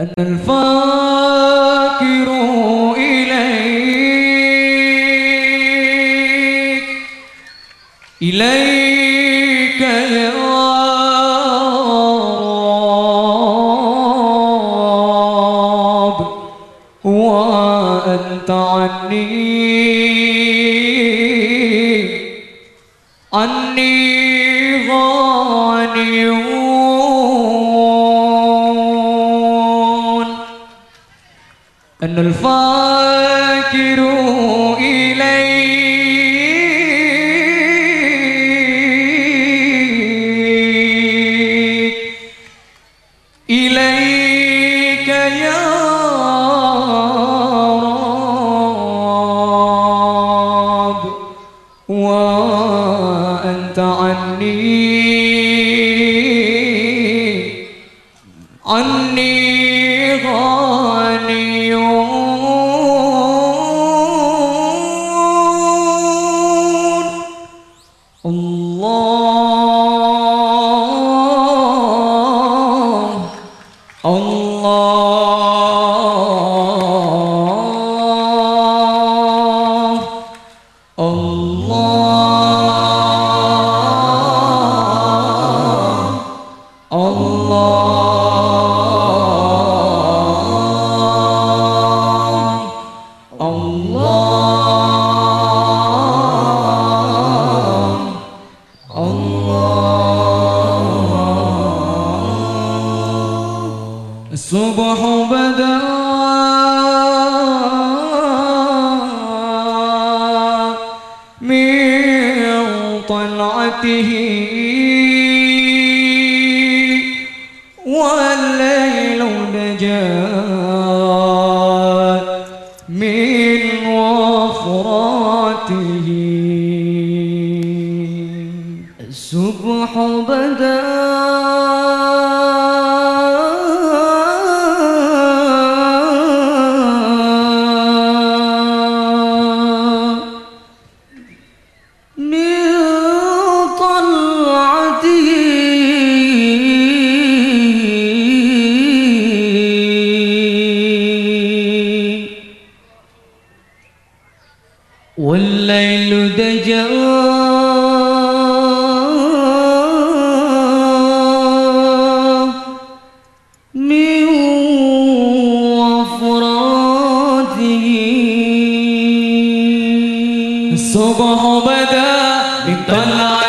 أنا الفاكر إليك. إليك يا رب. وأنت عني. عني غانيون أنا الفاكر الله. الصبح بدا. من طلعته والليل نجا. من الصبح بدا من طلعته